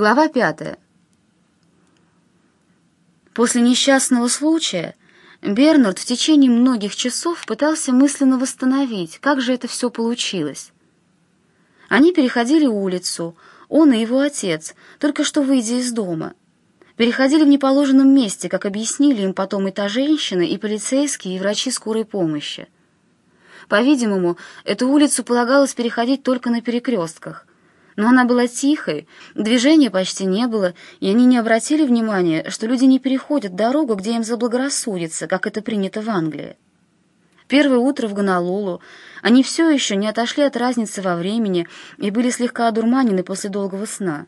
Глава пятая. После несчастного случая Бернард в течение многих часов пытался мысленно восстановить, как же это все получилось. Они переходили улицу, он и его отец, только что выйдя из дома. Переходили в неположенном месте, как объяснили им потом и та женщина, и полицейские, и врачи скорой помощи. По-видимому, эту улицу полагалось переходить только на перекрестках. Но она была тихой, движения почти не было, и они не обратили внимания, что люди не переходят дорогу, где им заблагорассудится, как это принято в Англии. Первое утро в Гонолулу они все еще не отошли от разницы во времени и были слегка одурманены после долгого сна.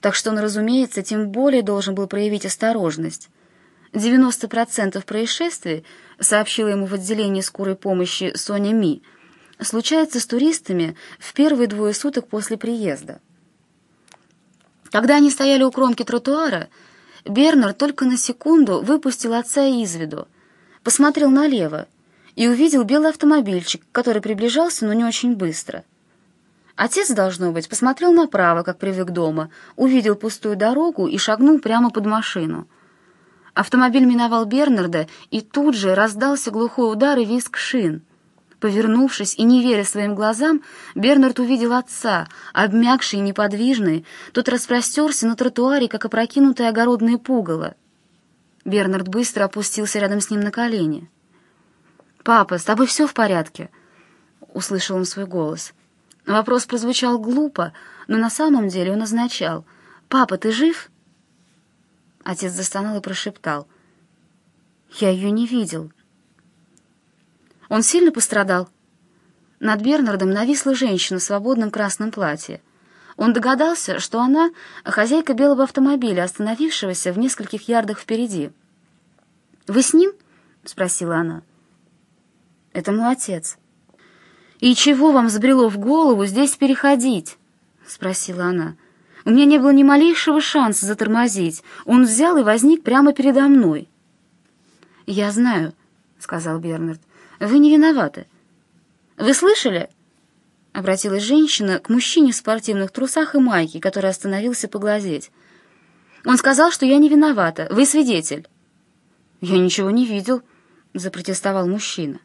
Так что он, разумеется, тем более должен был проявить осторожность. 90% происшествий, сообщила ему в отделении скорой помощи Соня Ми, — случается с туристами в первые двое суток после приезда. Когда они стояли у кромки тротуара, Бернер только на секунду выпустил отца из виду, посмотрел налево и увидел белый автомобильчик, который приближался, но не очень быстро. Отец, должно быть, посмотрел направо, как привык дома, увидел пустую дорогу и шагнул прямо под машину. Автомобиль миновал Бернарда, и тут же раздался глухой удар и визг шин — Повернувшись и не веря своим глазам, Бернард увидел отца, обмякший и неподвижный, тот распростерся на тротуаре, как опрокинутое огородное пугало. Бернард быстро опустился рядом с ним на колени. «Папа, с тобой все в порядке?» — услышал он свой голос. Вопрос прозвучал глупо, но на самом деле он означал «Папа, ты жив?» Отец застонал и прошептал. «Я ее не видел». Он сильно пострадал?» Над Бернардом нависла женщина в свободном красном платье. Он догадался, что она — хозяйка белого автомобиля, остановившегося в нескольких ярдах впереди. «Вы с ним?» — спросила она. «Это мой отец». «И чего вам взбрело в голову здесь переходить?» — спросила она. «У меня не было ни малейшего шанса затормозить. Он взял и возник прямо передо мной». «Я знаю», — сказал Бернард. Вы не виноваты. Вы слышали?» Обратилась женщина к мужчине в спортивных трусах и майке, который остановился поглазеть. «Он сказал, что я не виновата. Вы свидетель». «Я ничего не видел», — запротестовал мужчина.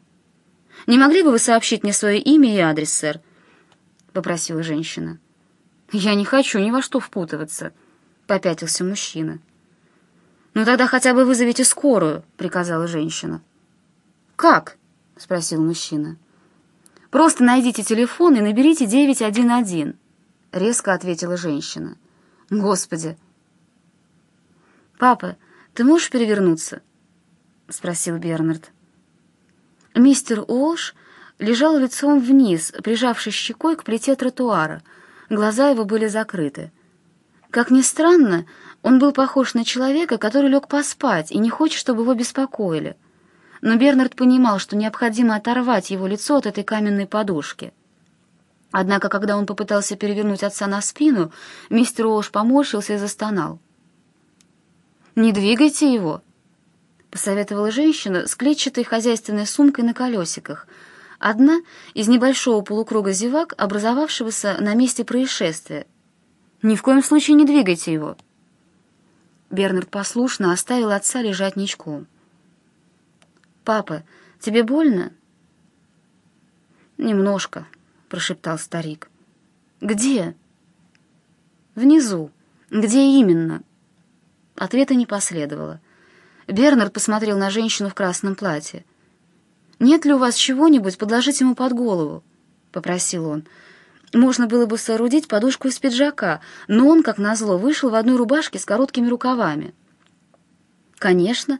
«Не могли бы вы сообщить мне свое имя и адрес, сэр?» — попросила женщина. «Я не хочу ни во что впутываться», — попятился мужчина. «Ну тогда хотя бы вызовите скорую», — приказала женщина. «Как?» — спросил мужчина. «Просто найдите телефон и наберите 911», — резко ответила женщина. «Господи!» «Папа, ты можешь перевернуться?» — спросил Бернард. Мистер Олш лежал лицом вниз, прижавшись щекой к плите тротуара. Глаза его были закрыты. Как ни странно, он был похож на человека, который лег поспать и не хочет, чтобы его беспокоили — но Бернард понимал, что необходимо оторвать его лицо от этой каменной подушки. Однако, когда он попытался перевернуть отца на спину, мистер Уолш поморщился и застонал. «Не двигайте его», — посоветовала женщина с клетчатой хозяйственной сумкой на колесиках, одна из небольшого полукруга зевак, образовавшегося на месте происшествия. «Ни в коем случае не двигайте его». Бернард послушно оставил отца лежать ничком. «Папа, тебе больно?» «Немножко», — прошептал старик. «Где?» «Внизу. Где именно?» Ответа не последовало. Бернард посмотрел на женщину в красном платье. «Нет ли у вас чего-нибудь подложить ему под голову?» — попросил он. Можно было бы соорудить подушку из пиджака, но он, как назло, вышел в одной рубашке с короткими рукавами. «Конечно»,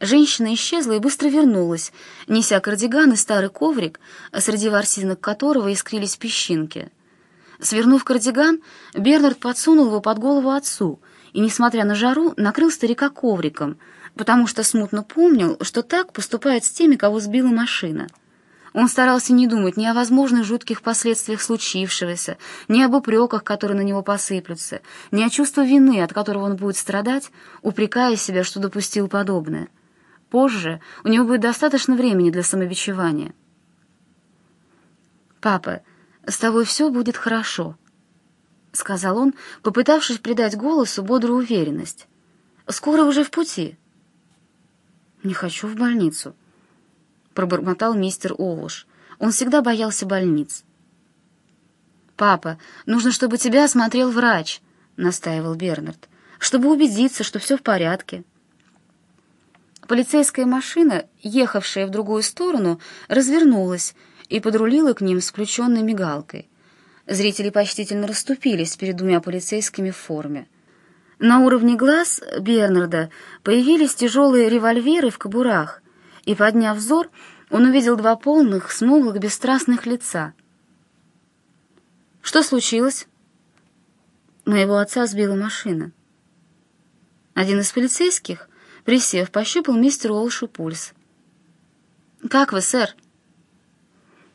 Женщина исчезла и быстро вернулась, неся кардиган и старый коврик, среди ворсинок которого искрились песчинки. Свернув кардиган, Бернард подсунул его под голову отцу и, несмотря на жару, накрыл старика ковриком, потому что смутно помнил, что так поступает с теми, кого сбила машина. Он старался не думать ни о возможных жутких последствиях случившегося, ни об упреках, которые на него посыплются, ни о чувстве вины, от которого он будет страдать, упрекая себя, что допустил подобное. Позже у него будет достаточно времени для самобичевания. «Папа, с тобой все будет хорошо», — сказал он, попытавшись придать голосу бодрую уверенность. «Скоро уже в пути». «Не хочу в больницу», — пробормотал мистер Олуш. Он всегда боялся больниц. «Папа, нужно, чтобы тебя осмотрел врач», — настаивал Бернард, «чтобы убедиться, что все в порядке». Полицейская машина, ехавшая в другую сторону, развернулась и подрулила к ним с включенной мигалкой. Зрители почтительно расступились перед двумя полицейскими в форме. На уровне глаз Бернарда появились тяжелые револьверы в кобурах, и, подняв взор, он увидел два полных, смуглых, бесстрастных лица. «Что случилось?» Моего отца сбила машина. Один из полицейских, присев, пощупал мистеру Олшу пульс. «Как вы, сэр?»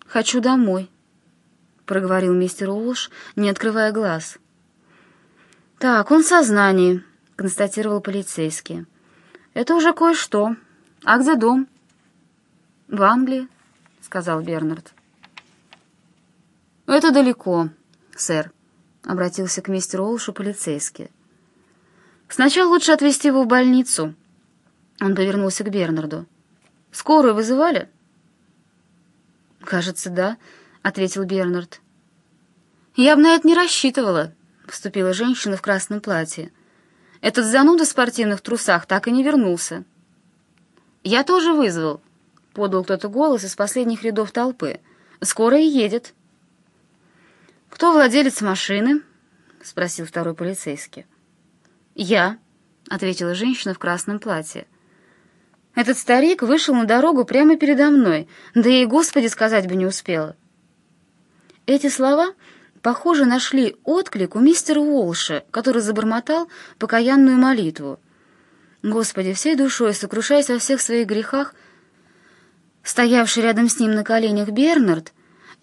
«Хочу домой», — проговорил мистер Уолш, не открывая глаз. «Так, он в сознании», — констатировал полицейский. «Это уже кое-что. А где дом?» «В Англии», — сказал Бернард. «Это далеко, сэр», — обратился к мистеру Олшу полицейский. «Сначала лучше отвезти его в больницу». Он повернулся к Бернарду. «Скорую вызывали?» «Кажется, да», — ответил Бернард. «Я бы на это не рассчитывала», — вступила женщина в красном платье. «Этот зануда в спортивных трусах так и не вернулся». «Я тоже вызвал», — подал кто-то голос из последних рядов толпы. «Скоро и едет». «Кто владелец машины?» — спросил второй полицейский. «Я», — ответила женщина в красном платье. «Этот старик вышел на дорогу прямо передо мной, да и Господи сказать бы не успела». Эти слова, похоже, нашли отклик у мистера Уолша, который забормотал покаянную молитву. Господи, всей душой, сокрушаясь во всех своих грехах, стоявший рядом с ним на коленях Бернард,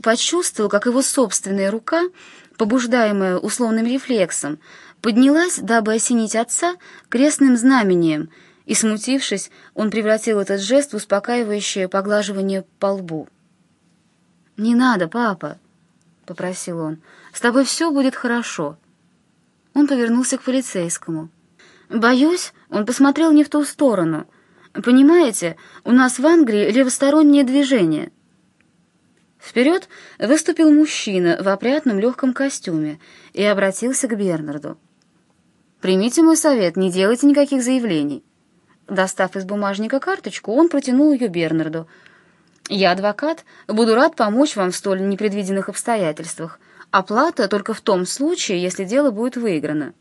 почувствовал, как его собственная рука, побуждаемая условным рефлексом, поднялась, дабы осенить отца крестным знамением, и, смутившись, он превратил этот жест в успокаивающее поглаживание по лбу. «Не надо, папа!» — попросил он. «С тобой все будет хорошо». Он повернулся к полицейскому. «Боюсь, он посмотрел не в ту сторону. Понимаете, у нас в Англии левостороннее движение». Вперед выступил мужчина в опрятном легком костюме и обратился к Бернарду. «Примите мой совет, не делайте никаких заявлений». Достав из бумажника карточку, он протянул ее Бернарду — я адвокат, буду рад помочь вам в столь непредвиденных обстоятельствах. Оплата только в том случае, если дело будет выиграно.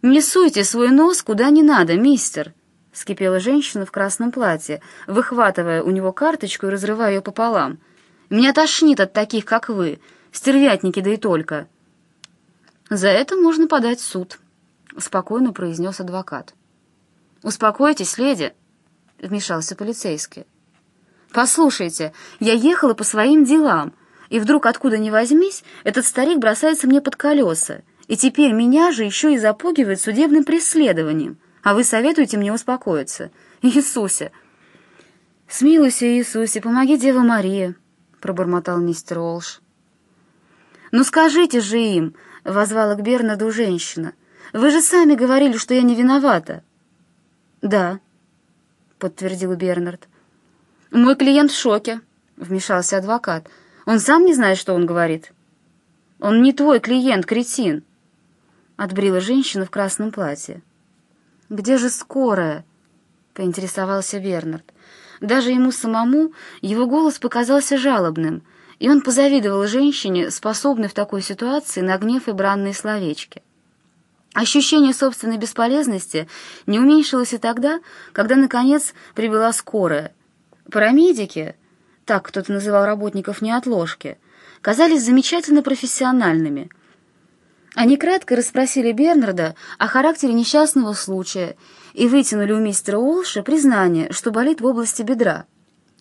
«Не суйте свой нос куда не надо, мистер!» — скипела женщина в красном платье, выхватывая у него карточку и разрывая ее пополам. «Меня тошнит от таких, как вы, стервятники да и только!» «За это можно подать в суд», — спокойно произнес адвокат. «Успокойтесь, леди», — вмешался полицейский. «Послушайте, я ехала по своим делам, и вдруг, откуда ни возьмись, этот старик бросается мне под колеса, и теперь меня же еще и запугивает судебным преследованием, а вы советуете мне успокоиться. Иисусе!» «Смилуйся, Иисусе, помоги Дева Мария», — пробормотал мистер Олш. «Ну скажите же им», — возвала к Бернаду женщина, — «вы же сами говорили, что я не виновата». «Да», — подтвердил Бернард. «Мой клиент в шоке», — вмешался адвокат. «Он сам не знает, что он говорит». «Он не твой клиент, кретин», — отбрила женщина в красном платье. «Где же скорая?» — поинтересовался Бернард. Даже ему самому его голос показался жалобным, и он позавидовал женщине, способной в такой ситуации на гнев и бранные словечки. Ощущение собственной бесполезности не уменьшилось и тогда, когда, наконец, прибыла скорая — Парамедики, так кто-то называл работников неотложки, казались замечательно профессиональными. Они кратко расспросили Бернарда о характере несчастного случая и вытянули у мистера Уолша признание, что болит в области бедра.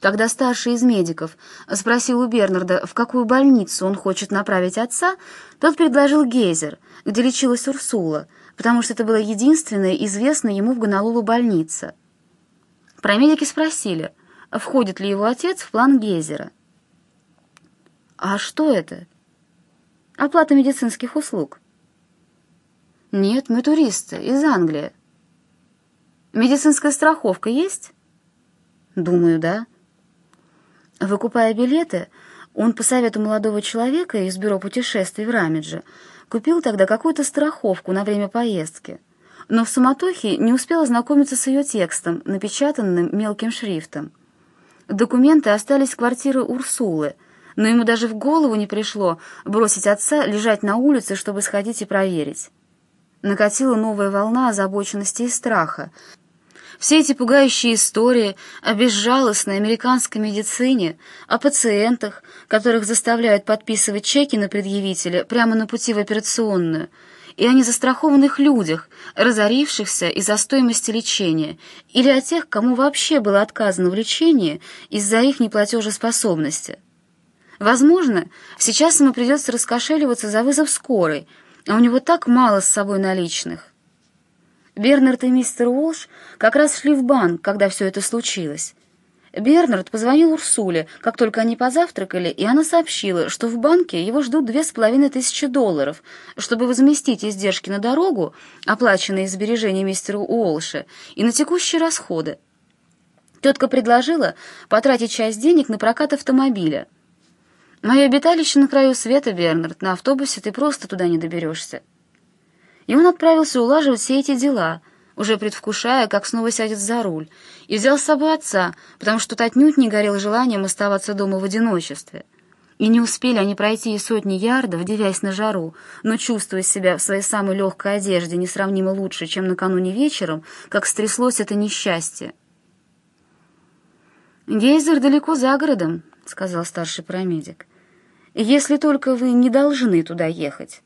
Когда старший из медиков спросил у Бернарда, в какую больницу он хочет направить отца, тот предложил Гейзер, где лечилась Урсула, потому что это была единственная известная ему в Гонолулу больница. Парамедики спросили — входит ли его отец в план Гейзера. «А что это?» Оплата медицинских услуг. Нет, мы туристы, из Англии. Медицинская страховка есть? Думаю, да. Выкупая билеты, он по совету молодого человека из бюро путешествий в Рамидже купил тогда какую-то страховку на время поездки, но в суматохе не успел ознакомиться с ее текстом, напечатанным мелким шрифтом. Документы остались в квартире Урсулы, но ему даже в голову не пришло бросить отца лежать на улице, чтобы сходить и проверить. Накатила новая волна озабоченности и страха, все эти пугающие истории о безжалостной американской медицине, о пациентах, которых заставляют подписывать чеки на предъявителя прямо на пути в операционную, и о незастрахованных людях, разорившихся из-за стоимости лечения, или о тех, кому вообще было отказано в лечении из-за их неплатежеспособности. Возможно, сейчас ему придется раскошеливаться за вызов скорой, а у него так мало с собой наличных. Бернард и мистер Уолш как раз шли в банк, когда все это случилось. Бернард позвонил Урсуле, как только они позавтракали, и она сообщила, что в банке его ждут две с половиной тысячи долларов, чтобы возместить издержки на дорогу, оплаченные из сбережений мистера Уолша, и на текущие расходы. Тетка предложила потратить часть денег на прокат автомобиля. «Мое обиталище на краю света, Бернард, на автобусе ты просто туда не доберешься» и он отправился улаживать все эти дела, уже предвкушая, как снова сядет за руль, и взял с собой отца, потому что тот отнюдь не горел желанием оставаться дома в одиночестве. И не успели они пройти и сотни ярдов, девясь на жару, но чувствуя себя в своей самой легкой одежде несравнимо лучше, чем накануне вечером, как стряслось это несчастье. «Гейзер далеко за городом», — сказал старший парамедик. «Если только вы не должны туда ехать».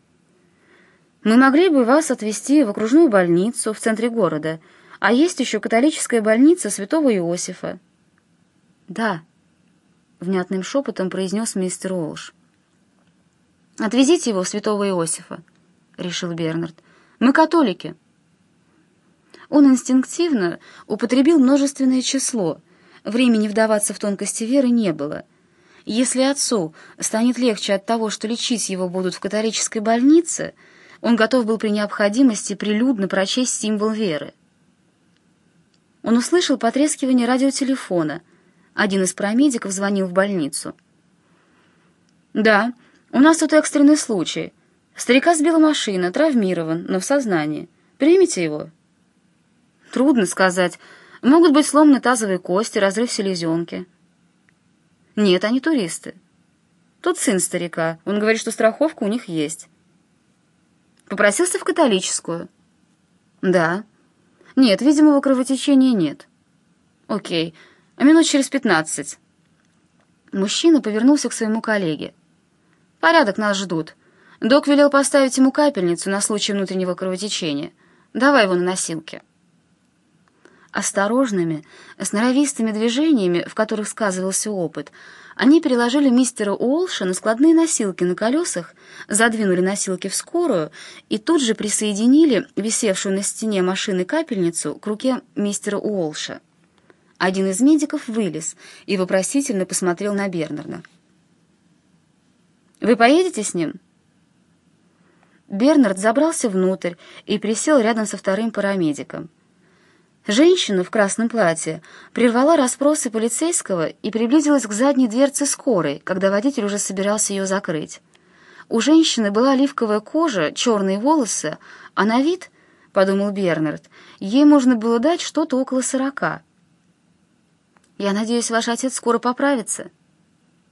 Мы могли бы вас отвезти в окружную больницу в центре города, а есть еще католическая больница святого Иосифа». «Да», — внятным шепотом произнес мистер Уолш. «Отвезите его в святого Иосифа», — решил Бернард. «Мы католики». Он инстинктивно употребил множественное число. Времени вдаваться в тонкости веры не было. Если отцу станет легче от того, что лечить его будут в католической больнице — он готов был при необходимости прилюдно прочесть символ веры. Он услышал потрескивание радиотелефона. Один из парамедиков звонил в больницу. «Да, у нас тут экстренный случай. Старика сбила машина, травмирован, но в сознании. Примите его?» «Трудно сказать. Могут быть сломаны тазовые кости, разрыв селезенки». «Нет, они туристы. Тут сын старика. Он говорит, что страховка у них есть». Попросился в католическую? Да. Нет, видимого кровотечения нет. Окей, а минут через пятнадцать. Мужчина повернулся к своему коллеге. Порядок, нас ждут. Док велел поставить ему капельницу на случай внутреннего кровотечения. Давай его на носилке. Осторожными, сноровистыми движениями, в которых сказывался опыт, они переложили мистера Уолша на складные носилки на колесах, задвинули носилки в скорую и тут же присоединили висевшую на стене машины капельницу к руке мистера Уолша. Один из медиков вылез и вопросительно посмотрел на Бернарда. «Вы поедете с ним?» Бернард забрался внутрь и присел рядом со вторым парамедиком. Женщина в красном платье прервала расспросы полицейского и приблизилась к задней дверце скорой, когда водитель уже собирался ее закрыть. У женщины была оливковая кожа, черные волосы, а на вид, — подумал Бернард, — ей можно было дать что-то около сорока. «Я надеюсь, ваш отец скоро поправится?»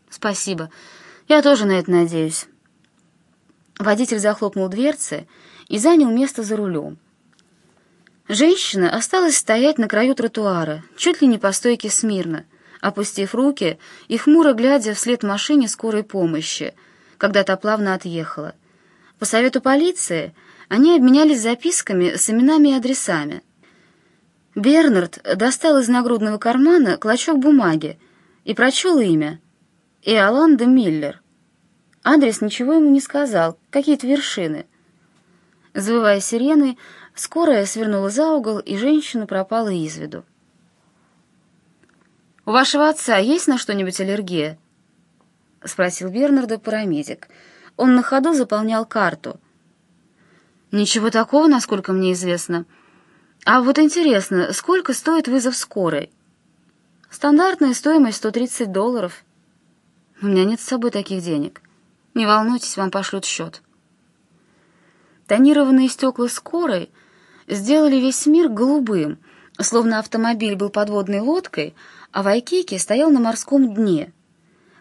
«Спасибо. Я тоже на это надеюсь». Водитель захлопнул дверцы и занял место за рулем. Женщина осталась стоять на краю тротуара, чуть ли не по стойке смирно, опустив руки и хмуро глядя вслед машине скорой помощи, когда та плавно отъехала. По совету полиции они обменялись записками с именами и адресами. Бернард достал из нагрудного кармана клочок бумаги и прочел имя — Иоланда Миллер. Адрес ничего ему не сказал, какие-то вершины. Завывая сиреной, Скорая свернула за угол, и женщина пропала из виду. «У вашего отца есть на что-нибудь аллергия?» — спросил Бернарда парамедик. он на ходу заполнял карту. «Ничего такого, насколько мне известно. А вот интересно, сколько стоит вызов скорой?» «Стандартная стоимость 130 долларов». «У меня нет с собой таких денег. Не волнуйтесь, вам пошлют счет». Тонированные стекла скорой сделали весь мир голубым, словно автомобиль был подводной лодкой, а Вайкики стоял на морском дне.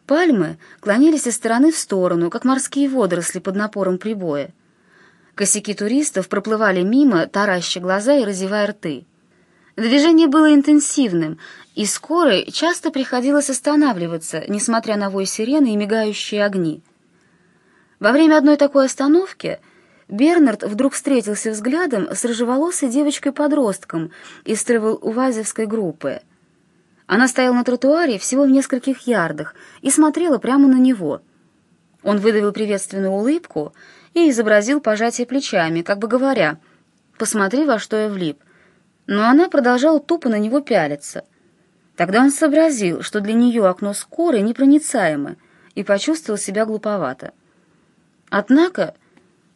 Пальмы клонились из стороны в сторону, как морские водоросли под напором прибоя. Косяки туристов проплывали мимо, тараща глаза и разевая рты. Движение было интенсивным, и скорой часто приходилось останавливаться, несмотря на вой сирены и мигающие огни. Во время одной такой остановки Бернард вдруг встретился взглядом с рыжеволосой девочкой-подростком из тревел-увазевской группы — она стояла на тротуаре всего в нескольких ярдах и смотрела прямо на него. Он выдавил приветственную улыбку и изобразил пожатие плечами, как бы говоря, «Посмотри, во что я влип». Но она продолжала тупо на него пялиться. Тогда он сообразил, что для нее окно скорой непроницаемо, и почувствовал себя глуповато. Однако,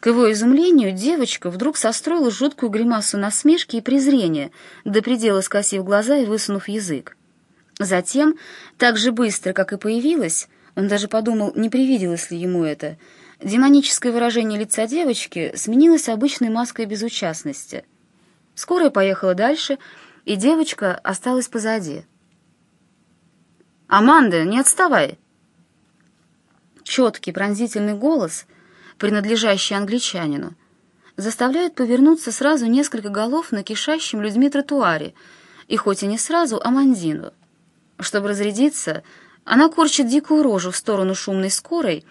к его изумлению, девочка вдруг состроила жуткую гримасу насмешки и презрения, до предела скосив глаза и высунув язык. Затем, так же быстро, как и появилась, он даже подумал, не привиделось ли ему это, демоническое выражение лица девочки сменилось обычной маской безучастности. Скорая поехала дальше, и девочка осталась позади. «Аманда, не отставай!» Четкий пронзительный голос, принадлежащий англичанину, заставляет повернуться сразу несколько голов на кишащем людьми тротуаре, и хоть и не сразу, Амандину. Чтобы разрядиться, она корчит дикую рожу в сторону шумной скорой,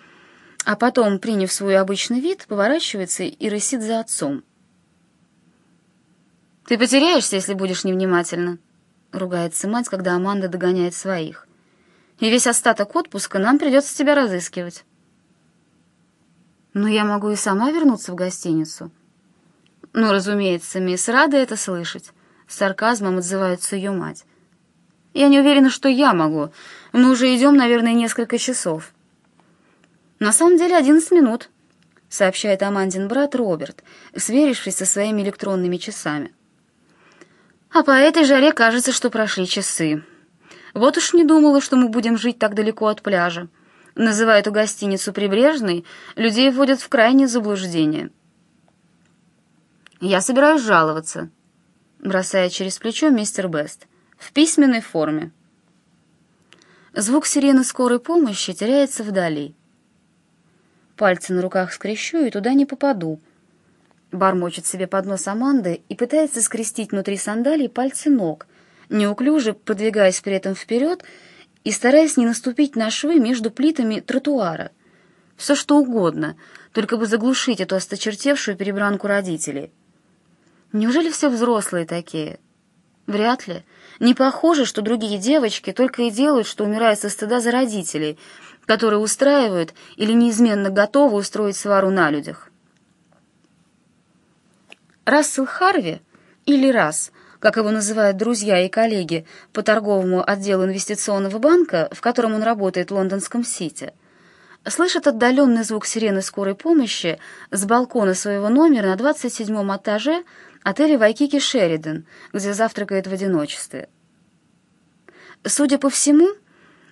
а потом, приняв свой обычный вид, поворачивается и рысит за отцом. «Ты потеряешься, если будешь невнимательна», — ругается мать, когда Аманда догоняет своих. «И весь остаток отпуска нам придется тебя разыскивать». «Но я могу и сама вернуться в гостиницу». «Ну, разумеется, мисс рада это слышать», — с сарказмом отзывается ее мать. Я не уверена, что я могу. Мы уже идем, наверное, несколько часов. На самом деле одиннадцать минут, сообщает Амандин брат Роберт, сверившись со своими электронными часами. А по этой жаре кажется, что прошли часы. Вот уж не думала, что мы будем жить так далеко от пляжа. Называя эту гостиницу прибрежной, людей вводят в крайнее заблуждение. «Я собираюсь жаловаться», — бросая через плечо мистер Бест в письменной форме. Звук сирены скорой помощи теряется вдали. Пальцы на руках скрещу и туда не попаду. Бормочет себе под нос Аманды и пытается скрестить внутри сандалий пальцы ног, неуклюже продвигаясь при этом вперед и стараясь не наступить на швы между плитами тротуара. Все что угодно, только бы заглушить эту осточертевшую перебранку родителей. Неужели все взрослые такие? Вряд ли. Не похоже, что другие девочки только и делают, что умирают со стыда за родителей, которые устраивают или неизменно готовы устроить свару на людях. Рассел Харви, или Расс, как его называют друзья и коллеги по торговому отделу инвестиционного банка, в котором он работает в лондонском Сити, слышит отдаленный звук сирены скорой помощи с балкона своего номера на 27-м этаже отеля Вайкики Шеридан, где завтракает в одиночестве. Судя по всему,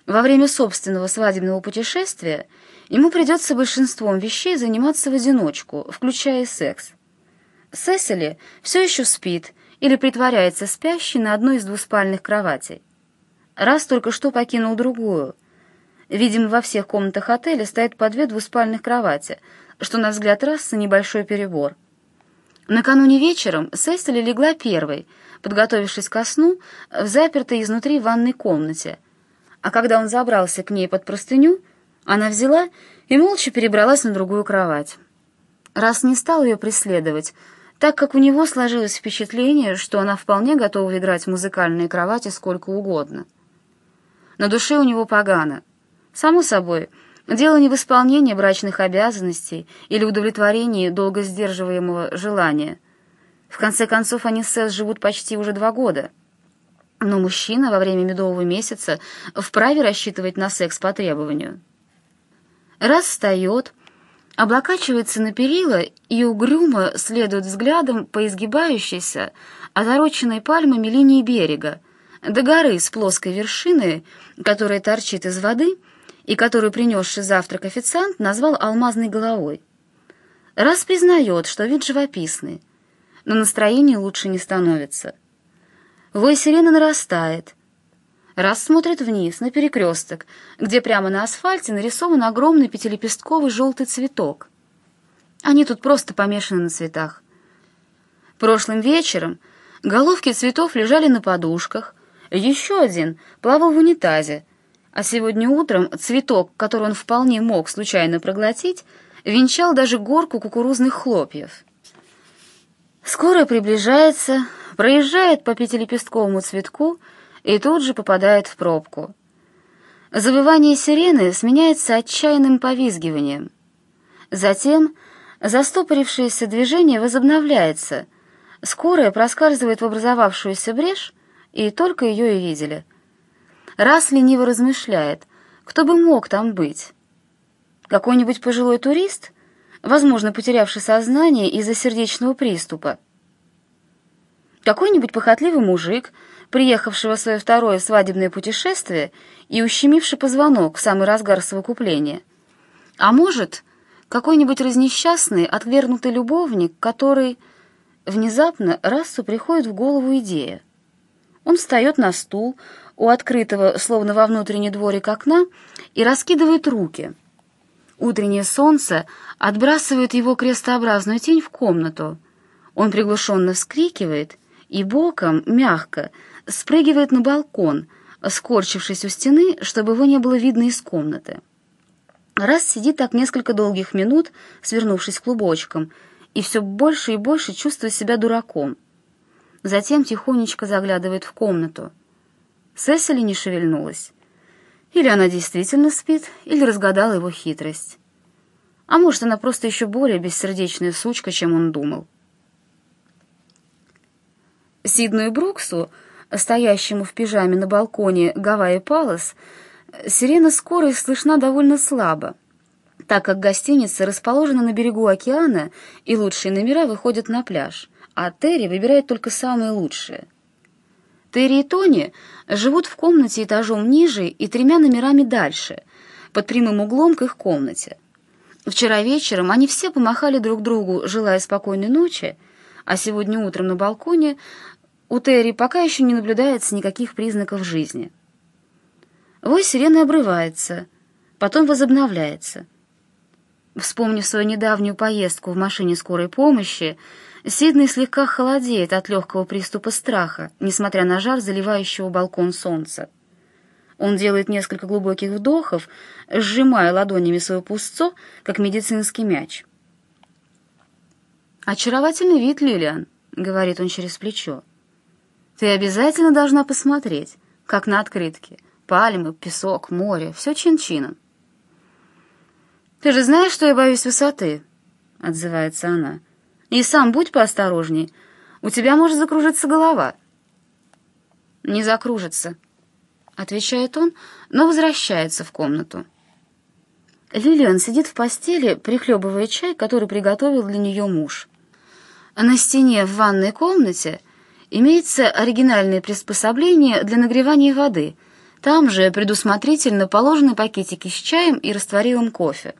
во время собственного свадебного путешествия ему придется большинством вещей заниматься в одиночку, включая секс. Сесили все еще спит или притворяется спящей на одной из двуспальных кроватей. Раз только что покинул другую. Видимо, во всех комнатах отеля стоит по две двуспальных кровати, что, на взгляд Расса, небольшой перебор — Накануне вечером Сесили легла первой, подготовившись ко сну в запертой изнутри ванной комнате. А когда он забрался к ней под простыню, она взяла и молча перебралась на другую кровать. Раз не стал ее преследовать, так как у него сложилось впечатление, что она вполне готова играть в музыкальные кровати сколько угодно. На душе у него погано. Само собой, Дело не в исполнении брачных обязанностей или удовлетворении долго сдерживаемого желания. В конце концов, они с Сесс живут почти уже два года. Но мужчина во время медового месяца вправе рассчитывать на секс по требованию. Раз встает, облокачивается на перила и угрюмо следует взглядом по изгибающейся, отороченной пальмами линии берега, до горы с плоской вершиной, которая торчит из воды и которую принесший завтрак официант назвал алмазной головой. Раз признает, что вид живописный, но настроение лучше не становится. Вой сирены нарастает. Раз смотрит вниз, на перекресток, где прямо на асфальте нарисован огромный пятилепестковый желтый цветок. Они тут просто помешаны на цветах. Прошлым вечером головки цветов лежали на подушках, еще один плавал в унитазе, а сегодня утром цветок, который он вполне мог случайно проглотить, венчал даже горку кукурузных хлопьев. Скоро приближается, проезжает по пятилепестковому цветку и тут же попадает в пробку. Завывание сирены сменяется отчаянным повизгиванием. Затем застопорившееся движение возобновляется. Скорая проскальзывает в образовавшуюся брешь, и только ее и видели. Раз лениво размышляет, кто бы мог там быть. Какой-нибудь пожилой турист — возможно, потерявший сознание из-за сердечного приступа. Какой-нибудь похотливый мужик, приехавший в свое второе свадебное путешествие и ущемивший позвонок в самый разгар совокупления. А может, какой-нибудь разнесчастный, отвергнутый любовник, который внезапно расу приходит в голову идея. Он встает на стул у открытого, словно во внутренний дворик окна, и раскидывает руки — Утреннее солнце отбрасывает его крестообразную тень в комнату. Он приглушенно вскрикивает и боком, мягко, спрыгивает на балкон, скорчившись у стены, чтобы его не было видно из комнаты. Раз сидит так несколько долгих минут, свернувшись клубочком, и все больше и больше чувствует себя дураком. Затем тихонечко заглядывает в комнату. Сесили не шевельнулась. Или она действительно спит, или разгадала его хитрость. А может, она просто еще более бессердечная сучка, чем он думал. Сидну и Бруксу, стоящему в пижаме на балконе Гавайи Палас, сирена скорой слышна довольно слабо, так как гостиница расположена на берегу океана, и лучшие номера выходят на пляж, а Терри выбирает только самые лучшие — Терри и Тони живут в комнате этажом ниже и тремя номерами дальше, под прямым углом к их комнате. Вчера вечером они все помахали друг другу, желая спокойной ночи, а сегодня утром на балконе у Терри пока еще не наблюдается никаких признаков жизни. Вой сирены обрывается, потом возобновляется. Вспомнив свою недавнюю поездку в машине скорой помощи, Сиднey слегка холодеет от легкого приступа страха, несмотря на жар, заливающего балкон солнца. Он делает несколько глубоких вдохов, сжимая ладонями свое пустцо, как медицинский мяч. «Очаровательный вид, Лилиан», — говорит он через плечо. «Ты обязательно должна посмотреть, как на открытке. Пальмы, песок, море, все чин-чином». «Ты же знаешь, что я боюсь высоты?» — отзывается она. И сам будь поосторожней. У тебя может закружиться голова». «Не закружится», — отвечает он, но возвращается в комнату. Лилиан сидит в постели, прихлебывая чай, который приготовил для нее муж. На стене в ванной комнате имеется оригинальное приспособление для нагревания воды. Там же предусмотрительно положены пакетики с чаем и растворимым кофе.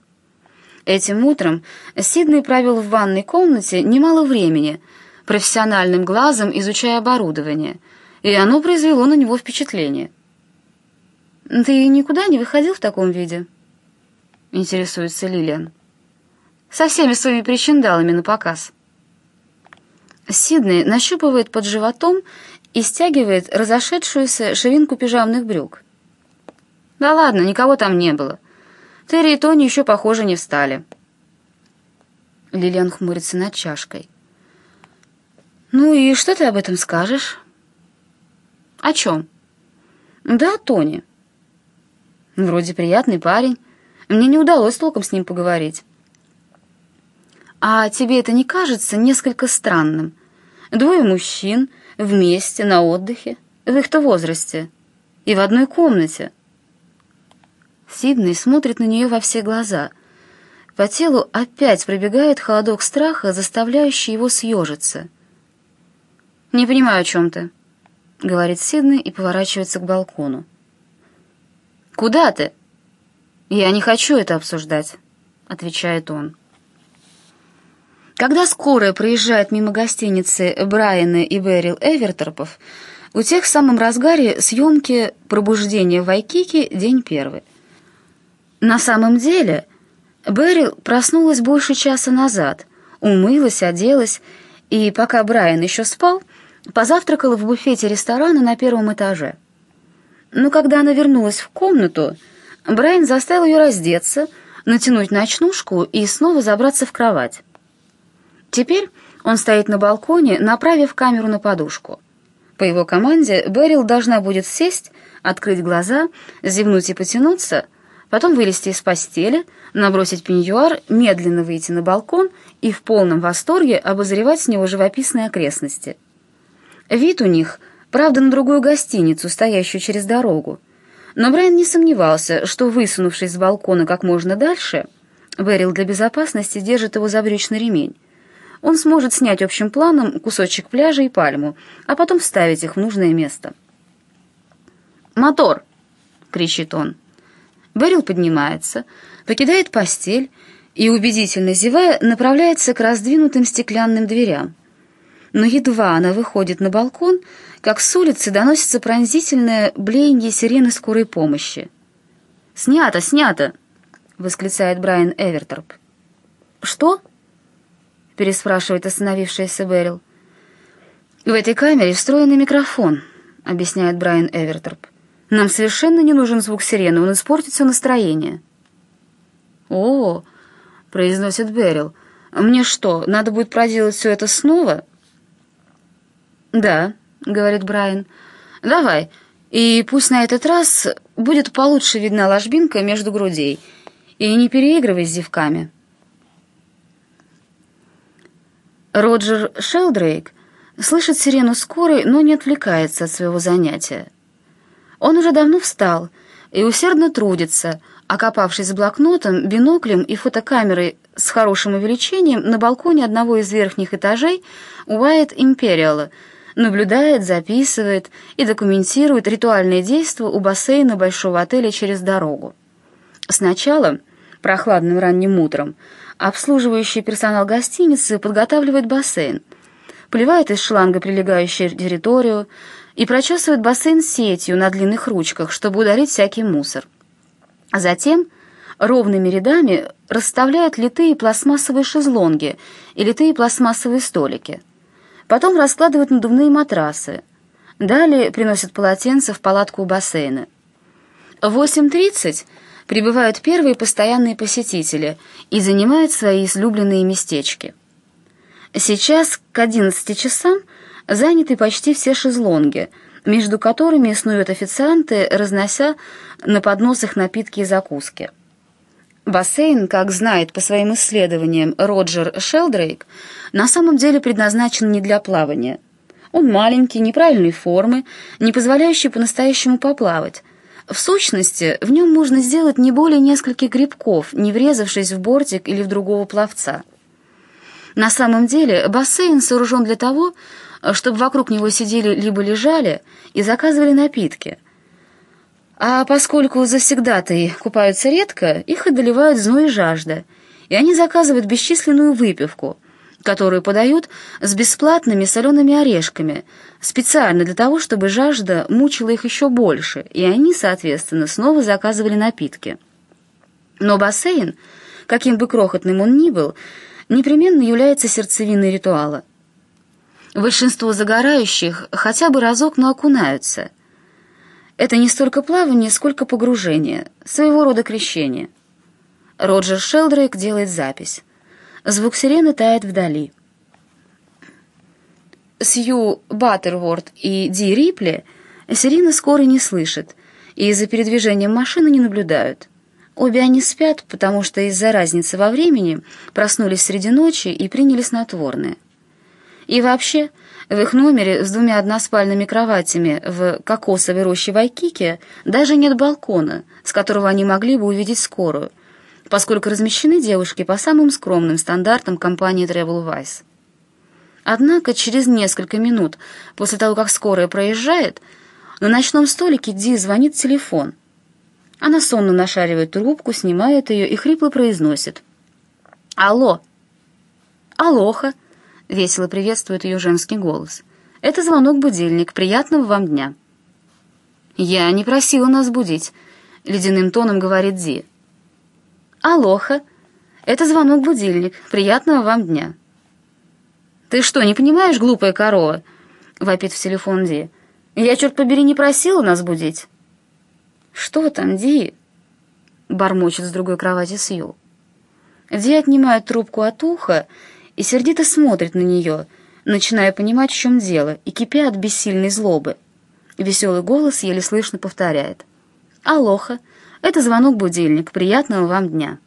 Этим утром Сиднey провел в ванной комнате немало времени, профессиональным глазом изучая оборудование, и оно произвело на него впечатление. «Ты никуда не выходил в таком виде?» — интересуется Лилиан. «Со всеми своими причиндалами на показ». Сиднey нащупывает под животом и стягивает разошедшуюся ширинку пижамных брюк. «Да ладно, никого там не было. Терри и Тони еще, похоже, не встали. Лилиан хмурится над чашкой. «Ну и что ты об этом скажешь?» «О чем?» «Да, Тони. Вроде приятный парень. Мне не удалось толком с ним поговорить». «А тебе это не кажется несколько странным? Двое мужчин вместе на отдыхе, в их-то возрасте, и в одной комнате». Сиднey смотрит на нее во все глаза. По телу опять пробегает холодок страха, заставляющий его съежиться. «Не понимаю, о чем ты», — говорит Сиднey и поворачивается к балкону. «Куда ты?» «Я не хочу это обсуждать», — отвечает он. Когда скорая проезжает мимо гостиницы Брайана и Берил Эвертропов, у тех в самом разгаре съемки «Пробуждение в Вайкике. День первый». На самом деле Берил проснулась больше часа назад, умылась, оделась, и пока Брайан еще спал, позавтракала в буфете ресторана на первом этаже. Но когда она вернулась в комнату, Брайан заставил ее раздеться, натянуть ночнушку и снова забраться в кровать. Теперь он стоит на балконе, направив камеру на подушку. По его команде Берил должна будет сесть, открыть глаза, зевнуть и потянуться, потом вылезти из постели, набросить пеньюар, медленно выйти на балкон и в полном восторге обозревать с него живописные окрестности. Вид у них, правда, на другую гостиницу, стоящую через дорогу. Но Брайан не сомневался, что, высунувшись с балкона как можно дальше, Берил для безопасности держит его за брючный ремень он сможет снять общим планом кусочек пляжа и пальму, а потом вставить их в нужное место. «Мотор!» — кричит он. Берил поднимается, покидает постель и, убедительно зевая, направляется к раздвинутым стеклянным дверям. Но едва она выходит на балкон, как с улицы доносится пронзительное блеяние сирены скорой помощи. «Снято, снято!» — восклицает Брайан Эверторп. «Что?» — переспрашивает остановившаяся Берил. «В этой камере встроенный микрофон», — объясняет Брайан Эверторп. «Нам совершенно не нужен звук сирены, он испортит все настроение». «О, — произносит Берил, — мне что, надо будет проделать все это снова?» «Да», — говорит Брайан, — «давай, и пусть на этот раз будет получше видна ложбинка между грудей, и не переигрывай с зевками». Роджер Шелдрейк слышит сирену скорой, но не отвлекается от своего занятия. Он уже давно встал и усердно трудится, окопавшись с блокнотом, биноклем и фотокамерой с хорошим увеличением на балконе одного из верхних этажей Уайт Империала, наблюдает, записывает и документирует ритуальные действия у бассейна большого отеля через дорогу. Сначала, прохладным ранним утром, Обслуживающий персонал гостиницы подготавливает бассейн, поливает из шланга прилегающую территорию и прочесывает бассейн сетью на длинных ручках, чтобы удалить всякий мусор. Затем ровными рядами расставляют литые пластмассовые шезлонги и литые пластмассовые столики. Потом раскладывают надувные матрасы. Далее приносят полотенца в палатку у бассейна. В 8.30 прибывают первые постоянные посетители и занимают свои излюбленные местечки. Сейчас к 11 часам заняты почти все шезлонги, между которыми снуют официанты, разнося на подносах напитки и закуски. Бассейн, как знает по своим исследованиям Роджер Шелдрейк, на самом деле предназначен не для плавания. Он маленький, неправильной формы, не позволяющий по-настоящему поплавать, в сущности, в нем можно сделать не более нескольких грибков, не врезавшись в бортик или в другого пловца. На самом деле бассейн сооружен для того, чтобы вокруг него сидели либо лежали и заказывали напитки. А поскольку завсегдатые купаются редко, их одолевают зной и жажда, и они заказывают бесчисленную выпивку – которую подают с бесплатными солеными орешками, специально для того, чтобы жажда мучила их еще больше, и они, соответственно, снова заказывали напитки. Но бассейн, каким бы крохотным он ни был, непременно является сердцевиной ритуала. Большинство загорающих хотя бы разок, но окунаются. Это не столько плавание, сколько погружение, своего рода крещение. Роджер Шелдрейк делает запись. Звук сирены тает вдали. Сью Баттерворд и Ди Рипли сирены скоро не слышат и за передвижением машины не наблюдают. Обе они спят, потому что из-за разницы во времени проснулись среди ночи и приняли снотворное. И вообще, в их номере с двумя односпальными кроватями в кокосовой роще Вайкике даже нет балкона, с которого они могли бы увидеть скорую — поскольку размещены девушки по самым скромным стандартам компании Travelwise. Однако через несколько минут после того, как скорая проезжает, на ночном столике Ди звонит телефон. Она сонно нашаривает трубку, снимает ее и хрипло произносит. «Алло!» «Алоха!» — весело приветствует ее женский голос. «Это звонок-будильник. Приятного вам дня!» «Я не просила нас будить», — ледяным тоном говорит Ди. «Алоха! Это звонок-будильник. Приятного вам дня!» «Ты что, не понимаешь, глупая корова?» — вопит в телефон Ди. «Я, черт побери, не просила нас будить». «Что там, Ди?» — бормочет с другой кровати Сью. Ди отнимает трубку от уха и сердито смотрит на нее, начиная понимать, в чем дело, и кипя от бессильной злобы. Веселый голос еле слышно повторяет. «Алоха, это звонок-будильник. Приятного вам дня».